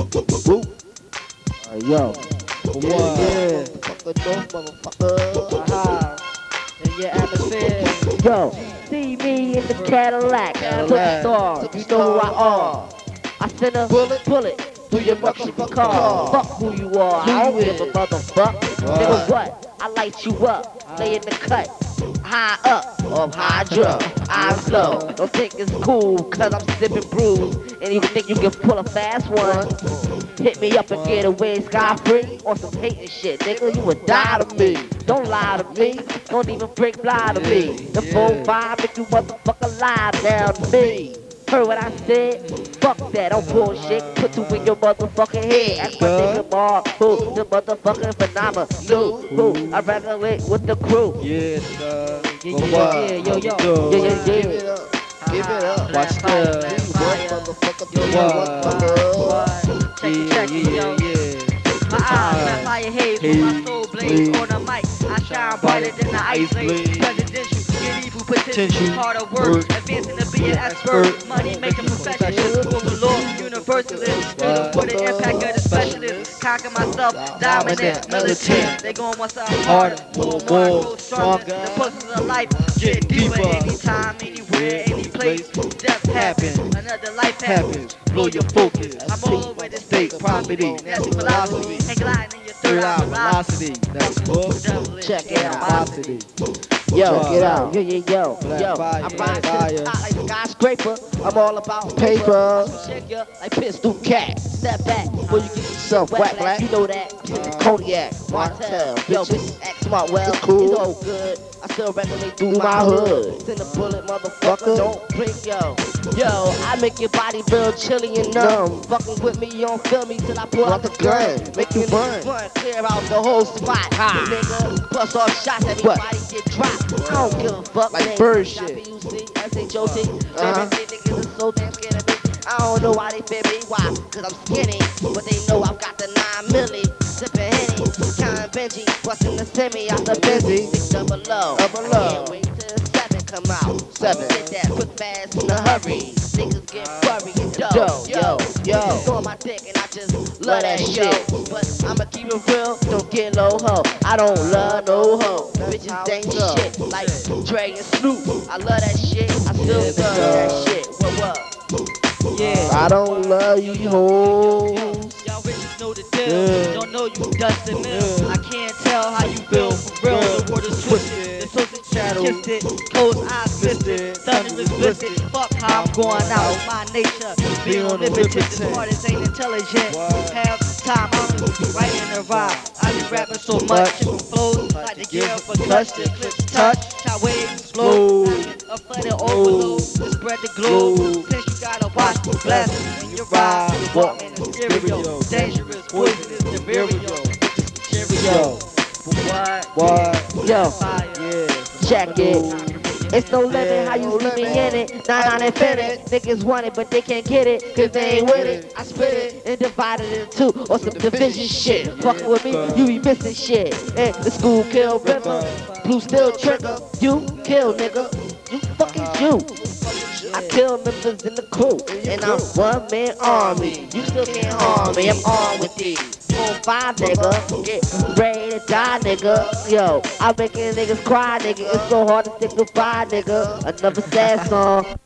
Yo. Yeah. Motherfucker, no motherfucker. Aha. In your atmosphere. Yo, see me in the Cadillac, Cadillac. Superstar, you know who I are. I send a Bullet. bullet through your motherfucking car. Fuck who you are, I don't give a motherfuck. Nigga, what? I light you up, lay in the cut. High up, or hydra, I'm slow. Don't think it's cool, cause I'm sipping brews. And you think you can pull a fast one. Hit me up and get away sky free on some hating shit, nigga. You would die to me. Don't lie to me. Don't even break fly to me. The full vibe make you motherfucker lie down to me. Heard what I said? Fuck that, don't bullshit. Put you in your motherfucking head. That's my nigga Mar, who the motherfucking phenomenal. Who I regulate with the crew. Uh, yeah, sir. Yeah, But yeah, what? yeah, yo, yo. Yeah, yeah, Give yeah. it up. Give it up. Watch this. What motherfucker Yo, do you yo. want for love? Check it, Yeah, check it, yo. yeah, yeah. My eyes got fire haze when my soul blaze on the mic. I shine brighter than the ice blade. Presidential, medieval potential, hard harder work, advancing to be an expert, money making professional, overlord, universalist, to the with the impact of the specialist. Conquer myself, dominant, militant. They gon' want something harder, more, more, stronger. The process of life get deeper anytime, anywhere, any place. Death happens, another life happens. Blow your focus. I'm all over the state, property, nasty philosophy, and gliding in your Third third eye velocity. That's book. Check out. Velocity. Yo, get out. Yo, yo, yo, yo. I'm riding to the top like a skyscraper. I'm all about Paper. ya like pistol cat. Step back before you get yourself wet, black. You know that. Cognac, uh, Martell. Yo, bitches act smart, well, It's cool. It's all good. I still regulate through my hood. Send a bullet, motherfucker. Don't blink, yo. Yo, I make your body real chilly and numb. Fucking with me, you don't feel me till I pull out the the gun. Make you burn. Run, clear out the whole spot. Nigga, plus all shots, everybody get dropped. I don't give a fuck. Like bird shit. it, you see, S-H-O-T. Uh-huh. Everything niggas is so damn scared of me. I don't know why they fear me. Why? Cause I'm skinny. But they know I've got the 9 milli. Sipping Henny. Counting Benji. Busting the semi out the Benzy. Six double low. Double low. Come out. Seven. Get that quick fast in a hurry. Niggas get worried and dope. Yo, yo. Go on my dick and I just love that shit. But I'ma keep it real. Don't get low ho. I don't love no hoe. Bitches how dangerous it shit. Like Dre and Snoop. I love that shit. I still love that shit. What what? Yeah. I don't love you, hoes. Y'all bitches know the deal. Yeah. Don't know you Dustin Mills. Yeah. I can't social Shadow. shifted. Closed eyes Twisted. twisted. Thunder is twisted. Fuck how I'm going out of my nature. Being omnipotent. This artist ain't intelligent. What? Have time. I'm writing a rhyme. I be rapping so much. Flows. Like the gear for clutch. The clips Touch. touch. How waves flow. A flooded overload. Spread the glow. Glow. Since you gotta watch the blessings in your ride. Walk in the stereo. Dangerous, poisonous, delirium. Cheerio. What? What? Yo, Fire. Check it. It's no limit how you see me in it. Not on infinite. Niggas want it, but they can't get it. Cause they ain't with it. I split it and divide it in two. Or some division shit. Fucking with me, you be missing shit. And the school kill Ripper. Blue still trigger. You kill nigga. You fucking you. I kill members in the crew. And I'm one man army. You still can't harm me. I'm armed with these. Four five nigga, get ready to die nigga. Yo, I'm making niggas cry nigga. It's so hard to stick say goodbye nigga. Another sad song.